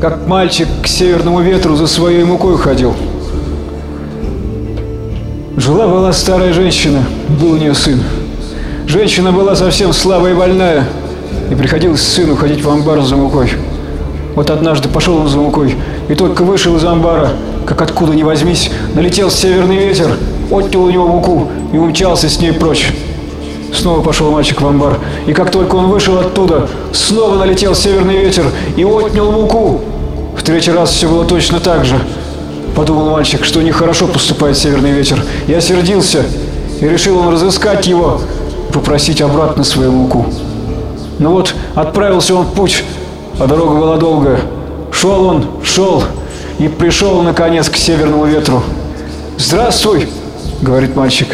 как мальчик к северному ветру за своей мукой ходил. Жила-была старая женщина, был у нее сын. Женщина была совсем слабая и больная, и приходилось сыну ходить в амбар за мукой. Вот однажды пошел он за мукой, и только вышел из амбара, как откуда ни возьмись, налетел северный ветер, отнял у него муку и умчался с ней прочь. Снова пошел мальчик в амбар, и как только он вышел оттуда, снова налетел северный ветер и отнял муку. В третий раз все было точно так же. Подумал мальчик, что нехорошо поступает северный ветер, и осердился, и решил он разыскать его попросить обратно свою муку. Ну вот, отправился он в путь, а дорога была долгая. Шел он, шел, и пришел, наконец, к северному ветру. «Здравствуй!» — говорит мальчик.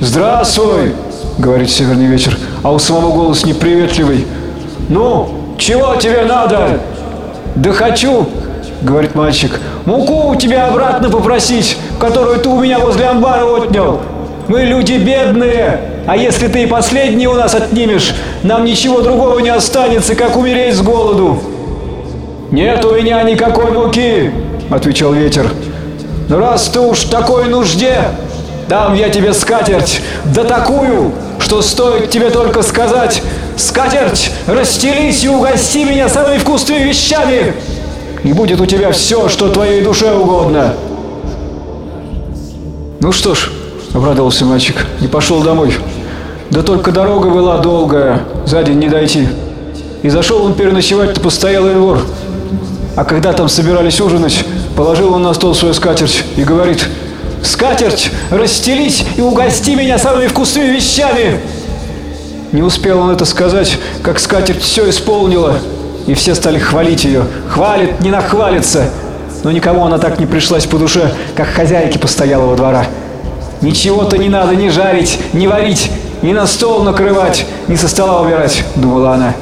«Здравствуй!» — говорит северный ветер, а у самого голос неприветливый. «Ну, чего тебе надо?» «Да хочу!» — говорит мальчик. «Муку у тебя обратно попросить, которую ты у меня возле амбара отнял. Мы люди бедные, а если ты и последний у нас отнимешь, нам ничего другого не останется, как умереть с голоду». «Нет у меня никакой муки!» — отвечал ветер. «Но раз ты уж в такой нужде, дам я тебе скатерть, да такую, что стоит тебе только сказать «Скатерть, расстелись и угости меня самыми вкусными вещами!» И будет у тебя все, что твоей душе угодно. Ну что ж, обрадовался мальчик и пошел домой. Да только дорога была долгая, за день не дойти. И зашел он переночевать-то постоялый двор. А когда там собирались ужинать, положил он на стол свою скатерть и говорит «Скатерть, расстелись и угости меня самыми вкусными вещами!» Не успел он это сказать, как скатерть все исполнила, и все стали хвалить ее. Хвалит, не нахвалится. Но никому она так не пришлась по душе, как хозяйке постоялого двора. «Ничего-то не надо ни жарить, ни варить, ни на стол накрывать, ни со стола убирать», — думала она.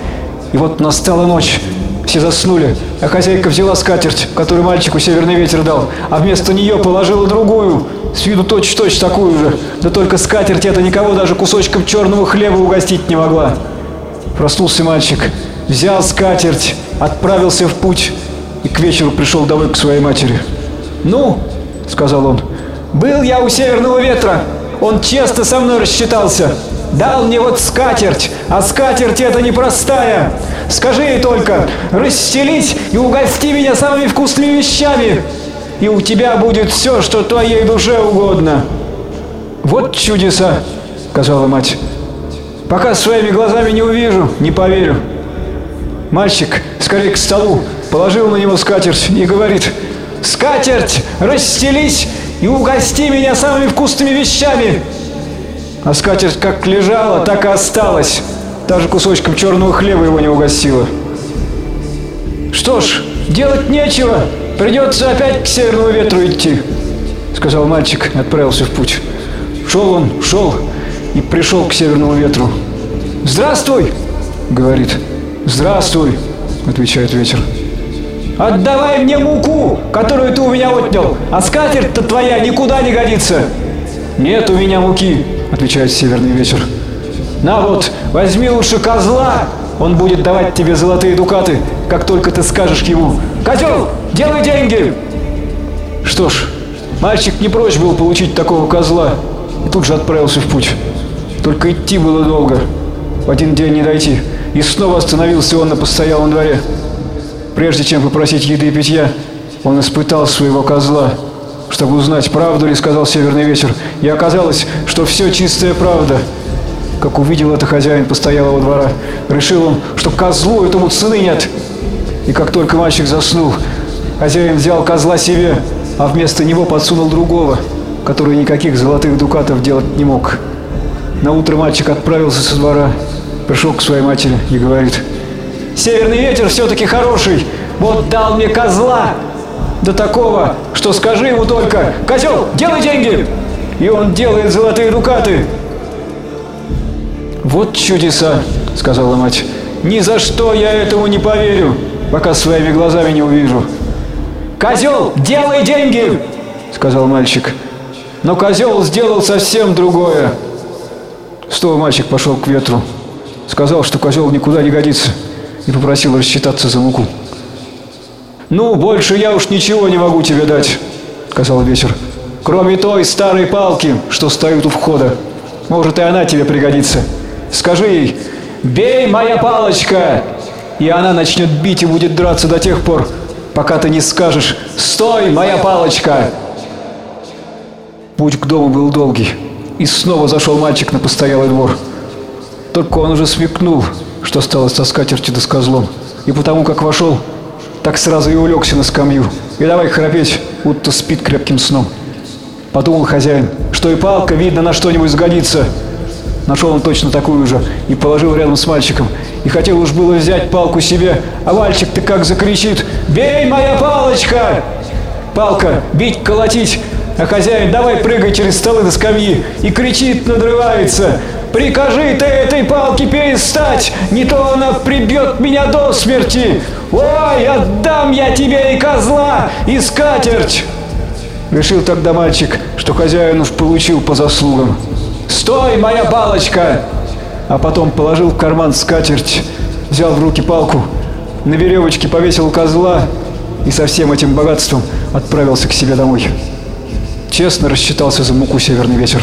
И вот настала ночь. Все заснули, а хозяйка взяла скатерть, которую мальчику северный ветер дал, а вместо нее положила другую, с виду точь-точь такую же. Да только скатерть это никого даже кусочком черного хлеба угостить не могла. Проснулся мальчик, взял скатерть, отправился в путь и к вечеру пришел домой к своей матери. «Ну», — сказал он, — «был я у северного ветра, он честно со мной рассчитался». Дал мне вот скатерть, а скатерть это непростая. Скажи ей только, расстелить и угости меня самыми вкусными вещами, и у тебя будет все, что твоей душе угодно. Вот чудеса, сказала мать. Пока своими глазами не увижу, не поверю. Мальчик скорее к столу положил на него скатерть и говорит, «Скатерть, расстелись и угости меня самыми вкусными вещами!» А скатерть как лежала, так и осталась. Даже кусочком черного хлеба его не угостила. «Что ж, делать нечего. Придется опять к северному ветру идти», — сказал мальчик и отправился в путь. Шел он, шел и пришел к северному ветру. «Здравствуй!» — говорит. «Здравствуй!» — отвечает ветер. «Отдавай мне муку, которую ты у меня отнял, а скатерть-то твоя никуда не годится!» «Нет у меня муки!» отвечает северный ветер. На вот, возьми лучше козла, он будет давать тебе золотые дукаты, как только ты скажешь ему «Козел, делай деньги!» Что ж, мальчик не прочь был получить такого козла и тут же отправился в путь. Только идти было долго, в один день не дойти, и снова остановился он на постоялом дворе. Прежде чем попросить еды и питья, он испытал своего козла – чтобы узнать, правду ли сказал северный ветер. И оказалось, что все чистая правда. Как увидел это хозяин постоялого двора, решил он, что козлу этому цены нет. И как только мальчик заснул, хозяин взял козла себе, а вместо него подсунул другого, который никаких золотых дукатов делать не мог. На утро мальчик отправился со двора, пришел к своей матери и говорит, «Северный ветер все-таки хороший, вот дал мне козла, до такого, что скажи ему только «Козел, делай деньги!» И он делает золотые дукаты. «Вот чудеса!» — сказала мать. «Ни за что я этому не поверю, пока своими глазами не увижу». «Козел, делай деньги!» — сказал мальчик. Но козел сделал совсем другое. Снова мальчик пошел к ветру. Сказал, что козел никуда не годится, и попросил рассчитаться за муку. «Ну, больше я уж ничего не могу тебе дать», — сказал ветер. «Кроме той старой палки, что стоит у входа. Может, и она тебе пригодится. Скажи ей, бей, моя палочка!» И она начнет бить и будет драться до тех пор, пока ты не скажешь «Стой, моя палочка!» Путь к дому был долгий, и снова зашел мальчик на постоялый двор. Только он уже смекнул, что стало со скатертью да с козлом, и потому как вошел, так сразу и улегся на скамью, и давай храпеть, будто спит крепким сном. Подумал хозяин, что и палка, видно, на что-нибудь сгодится. Нашел он точно такую же и положил рядом с мальчиком. И хотел уж было взять палку себе, а мальчик-то как закричит «Бей, моя палочка!» Палка, бить, колотить, а хозяин давай прыгай через столы на скамьи и кричит, надрывается Прикажи ты этой палке перестать, не то она прибьет меня до смерти. Ой, отдам я тебе и козла, и скатерть. Решил тогда мальчик, что хозяин уж получил по заслугам. «Стой, моя палочка!» А потом положил в карман скатерть, взял в руки палку, на веревочке повесил козла и со всем этим богатством отправился к себе домой. Честно рассчитался за муку северный ветер.